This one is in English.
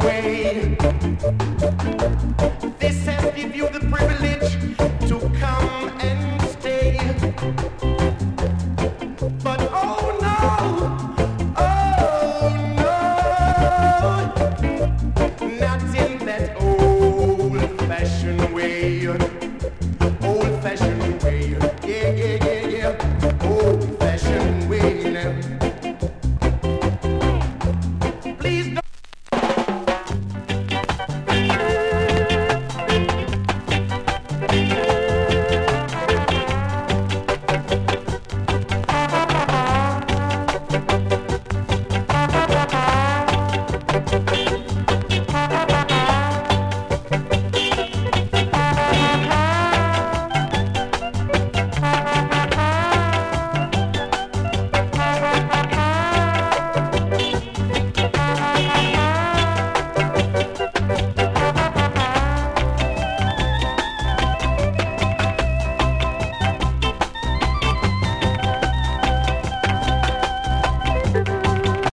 away. has given you the privilege to come and stay. But oh no, oh no, not in that old fashioned way.